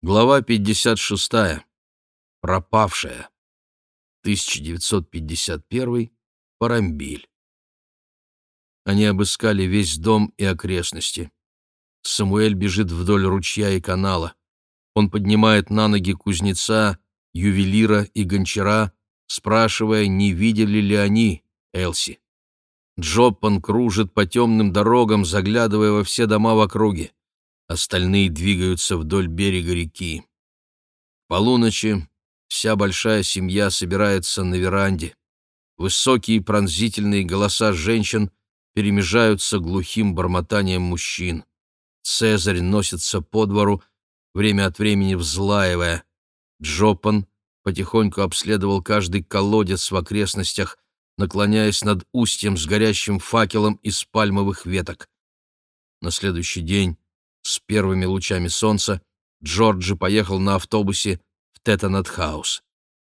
Глава 56. Пропавшая. 1951. Парамбиль. Они обыскали весь дом и окрестности. Самуэль бежит вдоль ручья и канала. Он поднимает на ноги кузнеца, ювелира и гончара, спрашивая, не видели ли они Элси. Джоппан кружит по темным дорогам, заглядывая во все дома в округе. Остальные двигаются вдоль берега реки. Полуночи вся большая семья собирается на веранде. Высокие пронзительные голоса женщин перемежаются глухим бормотанием мужчин. Цезарь носится по двору, время от времени взлаивая. Джопан потихоньку обследовал каждый колодец в окрестностях, наклоняясь над устьем с горящим факелом из пальмовых веток. На следующий день с первыми лучами солнца Джорджи поехал на автобусе в Тетанат-хаус.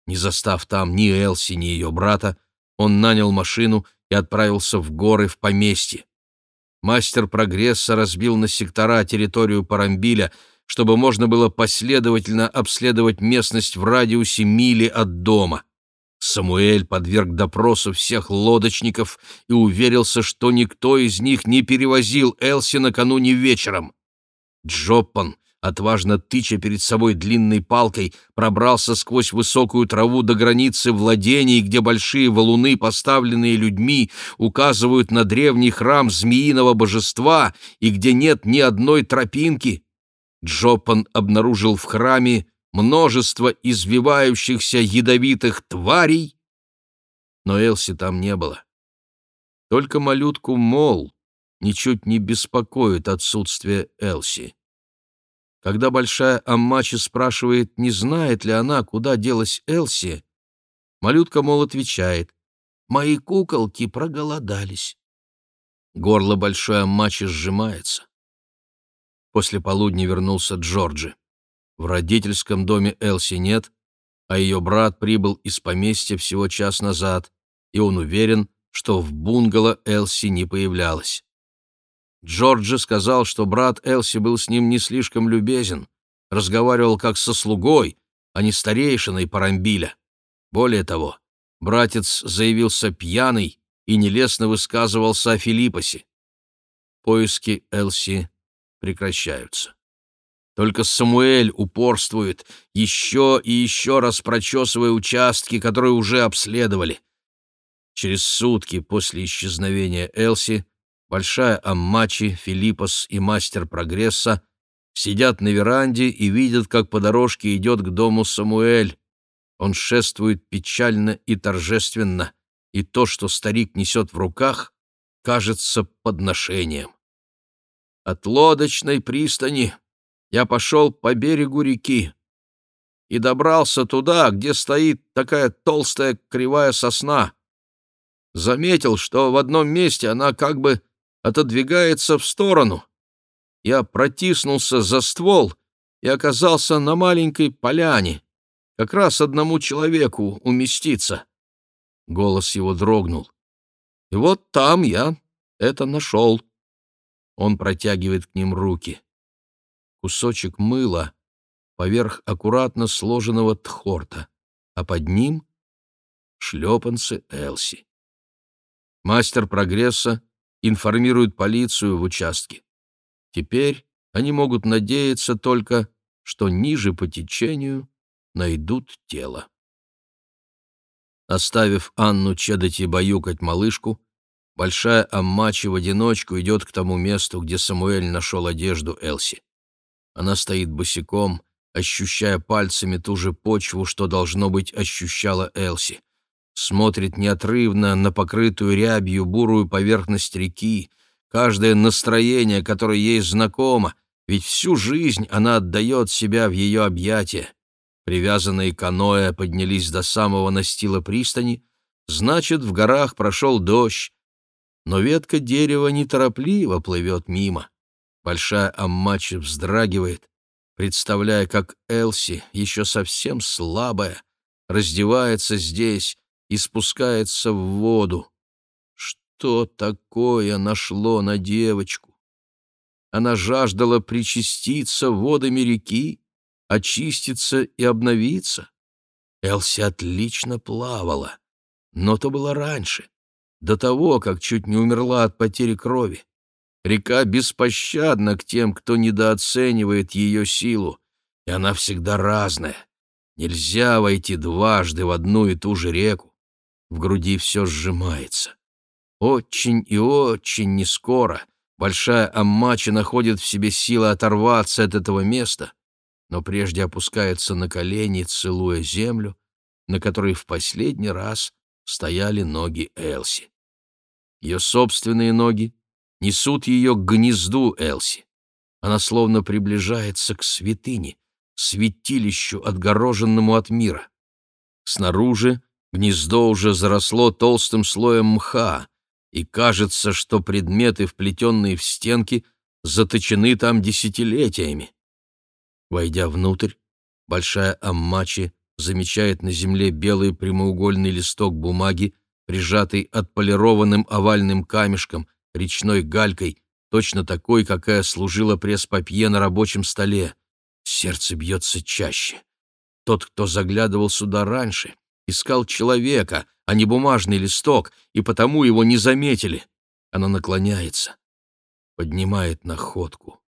Не застав там ни Элси, ни ее брата, он нанял машину и отправился в горы в поместье. Мастер прогресса разбил на сектора территорию Парамбиля, чтобы можно было последовательно обследовать местность в радиусе мили от дома. Самуэль подверг допросу всех лодочников и уверился, что никто из них не перевозил Элси накануне вечером. Джоппан, отважно тыча перед собой длинной палкой, пробрался сквозь высокую траву до границы владений, где большие валуны, поставленные людьми, указывают на древний храм змеиного божества и где нет ни одной тропинки. Джоппан обнаружил в храме множество извивающихся ядовитых тварей, но Элси там не было. Только малютку Мол ничуть не беспокоит отсутствие Элси. Когда большая Аммачи спрашивает, не знает ли она, куда делась Элси, малютка, мол, отвечает, «Мои куколки проголодались». Горло большой Аммачи сжимается. После полудня вернулся Джорджи. В родительском доме Элси нет, а ее брат прибыл из поместья всего час назад, и он уверен, что в бунгало Элси не появлялась. Джорджи сказал, что брат Элси был с ним не слишком любезен, разговаривал как со слугой, а не старейшиной Парамбиля. Более того, братец заявился пьяный и нелестно высказывался о Филиппосе. Поиски Элси прекращаются. Только Самуэль упорствует, еще и еще раз прочесывая участки, которые уже обследовали. Через сутки после исчезновения Элси Большая Аммачи, Филиппос и мастер прогресса сидят на веранде и видят, как по дорожке идет к дому Самуэль. Он шествует печально и торжественно, и то, что старик несет в руках, кажется подношением. От лодочной пристани я пошел по берегу реки и добрался туда, где стоит такая толстая кривая сосна. Заметил, что в одном месте она как бы отодвигается в сторону. Я протиснулся за ствол и оказался на маленькой поляне. Как раз одному человеку уместиться. Голос его дрогнул. И вот там я это нашел. Он протягивает к ним руки. Кусочек мыла поверх аккуратно сложенного тхорта, а под ним — шлепанцы Элси. Мастер прогресса информируют полицию в участке. Теперь они могут надеяться только, что ниже по течению найдут тело. Оставив Анну чедать и баюкать малышку, большая Аммачи в одиночку идет к тому месту, где Самуэль нашел одежду Элси. Она стоит босиком, ощущая пальцами ту же почву, что, должно быть, ощущала Элси смотрит неотрывно на покрытую рябью бурую поверхность реки, каждое настроение, которое ей знакомо, ведь всю жизнь она отдает себя в ее объятия. Привязанные каноэ поднялись до самого настила пристани, значит, в горах прошел дождь, но ветка дерева неторопливо плывет мимо. Большая Аммачи вздрагивает, представляя, как Элси, еще совсем слабая, раздевается здесь, и спускается в воду. Что такое нашло на девочку? Она жаждала причаститься водами реки, очиститься и обновиться. Элси отлично плавала, но то было раньше, до того, как чуть не умерла от потери крови. Река беспощадна к тем, кто недооценивает ее силу, и она всегда разная. Нельзя войти дважды в одну и ту же реку. В груди все сжимается. Очень и очень нескоро большая Аммачи находит в себе силы оторваться от этого места, но прежде опускается на колени, целуя землю, на которой в последний раз стояли ноги Элси. Ее собственные ноги несут ее к гнезду Элси. Она словно приближается к святыне, святилищу, отгороженному от мира. Снаружи гнездо уже заросло толстым слоем мха, и кажется, что предметы, вплетенные в стенки, заточены там десятилетиями. Войдя внутрь, большая Аммачи замечает на земле белый прямоугольный листок бумаги, прижатый отполированным овальным камешком, речной галькой, точно такой, какая служила пресс-папье на рабочем столе. Сердце бьется чаще. Тот, кто заглядывал сюда раньше, искал человека, а не бумажный листок, и потому его не заметили. Она наклоняется, поднимает находку.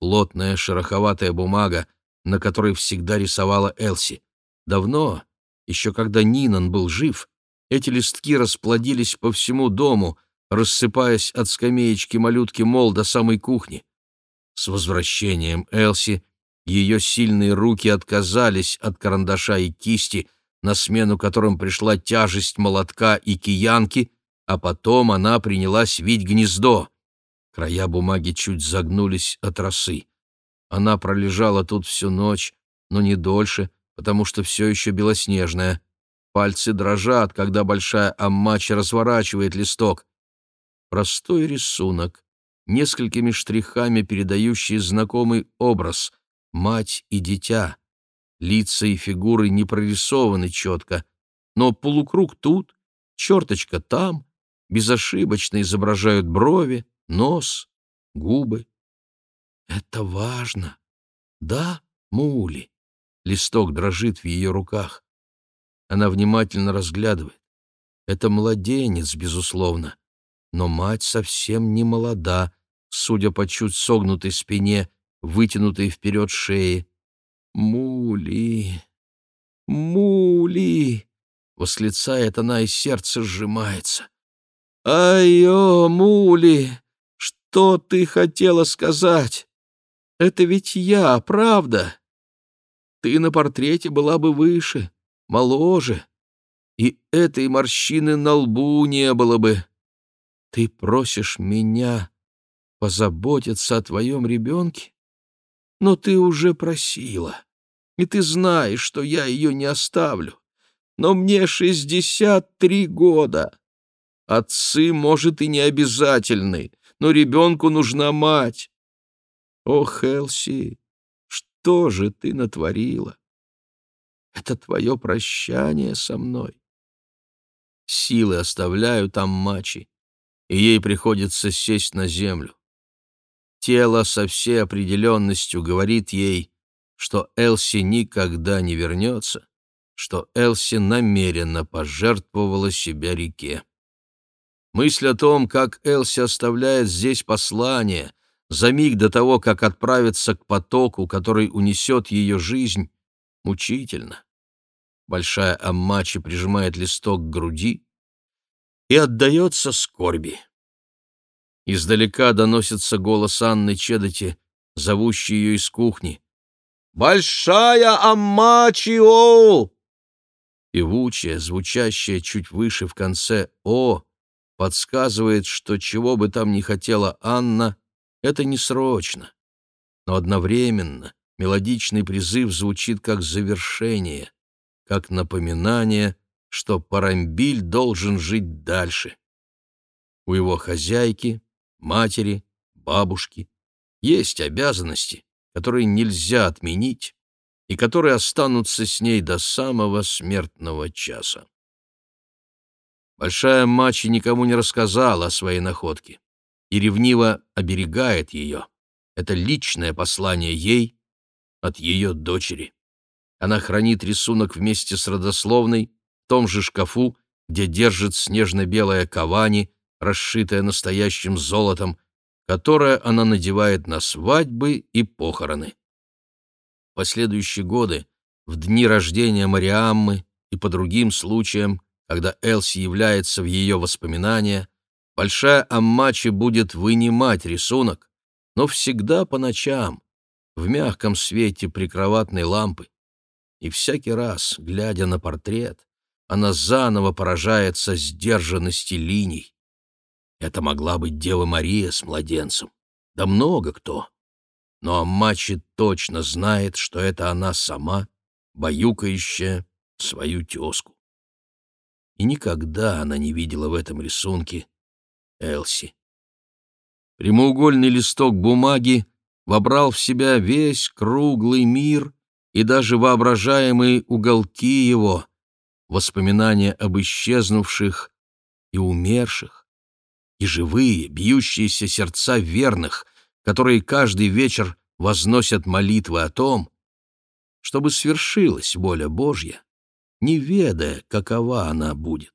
Плотная шероховатая бумага, на которой всегда рисовала Элси. Давно, еще когда Нинан был жив, эти листки расплодились по всему дому, рассыпаясь от скамеечки малютки Мол до самой кухни. С возвращением Элси ее сильные руки отказались от карандаша и кисти, на смену которым пришла тяжесть молотка и киянки, а потом она принялась вить гнездо. Края бумаги чуть загнулись от росы. Она пролежала тут всю ночь, но не дольше, потому что все еще белоснежная. Пальцы дрожат, когда большая аммача разворачивает листок. Простой рисунок, несколькими штрихами передающий знакомый образ — мать и дитя. Лица и фигуры не прорисованы четко, но полукруг тут, черточка там, безошибочно изображают брови, нос, губы. Это важно. Да, Мули? Листок дрожит в ее руках. Она внимательно разглядывает. Это младенец, безусловно. Но мать совсем не молода, судя по чуть согнутой спине, вытянутой вперед шеи. «Мули! Мули!» — восклицает она, и сердце сжимается. «Айо, Мули! Что ты хотела сказать? Это ведь я, правда? Ты на портрете была бы выше, моложе, и этой морщины на лбу не было бы. Ты просишь меня позаботиться о твоем ребенке? Но ты уже просила, и ты знаешь, что я ее не оставлю. Но мне шестьдесят три года. Отцы, может, и не обязательны, но ребенку нужна мать. О, Хелси, что же ты натворила? Это твое прощание со мной. Силы оставляют там мачи, и ей приходится сесть на землю. Тело со всей определенностью говорит ей, что Элси никогда не вернется, что Элси намеренно пожертвовала себя реке. Мысль о том, как Элси оставляет здесь послание, за миг до того, как отправиться к потоку, который унесет ее жизнь, мучительно. Большая Аммачи прижимает листок к груди и отдается скорби. Издалека доносится голос Анны Чедоти, зовущий ее из кухни. «Большая Аммачио!» Певучая, звучащая чуть выше в конце «О» подсказывает, что чего бы там ни хотела Анна, это не срочно, но одновременно мелодичный призыв звучит как завершение, как напоминание, что Парамбиль должен жить дальше. У его хозяйки, матери, бабушки есть обязанности, которые нельзя отменить и которые останутся с ней до самого смертного часа. Большая Мачи никому не рассказала о своей находке и ревниво оберегает ее. Это личное послание ей от ее дочери. Она хранит рисунок вместе с родословной в том же шкафу, где держит снежно-белая кавани, расшитая настоящим золотом, которое она надевает на свадьбы и похороны. В последующие годы, в дни рождения Мариаммы и по другим случаям, когда Элси является в ее воспоминания, большая Аммачи будет вынимать рисунок, но всегда по ночам, в мягком свете прикроватной лампы. И всякий раз, глядя на портрет, она заново поражается сдержанности линий. Это могла быть Дева Мария с младенцем. Да много кто. Но Аммачи точно знает, что это она сама, баюкающая свою тезку. И никогда она не видела в этом рисунке Элси. Прямоугольный листок бумаги вобрал в себя весь круглый мир и даже воображаемые уголки его, воспоминания об исчезнувших и умерших, и живые, бьющиеся сердца верных, которые каждый вечер возносят молитвы о том, чтобы свершилась воля Божья, не ведая, какова она будет.